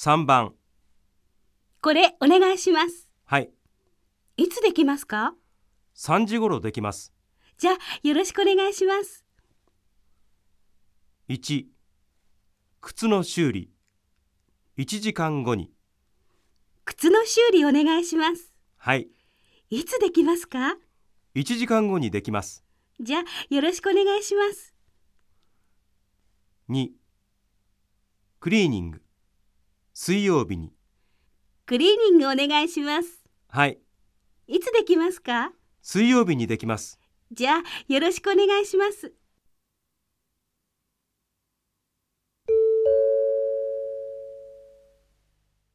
3番これお願いします。はい。いつできますか？3時頃できます。じゃあよろしくお願いします。1靴の修理。1時間後に。靴の修理お願いします。はい。いつできますか？1時間後にできます。じゃあよろしくお願いします。2クリーニング水曜日にクリーニングお願いします。はいいつできますか？水曜日にできますじゃあよろしくお願いします。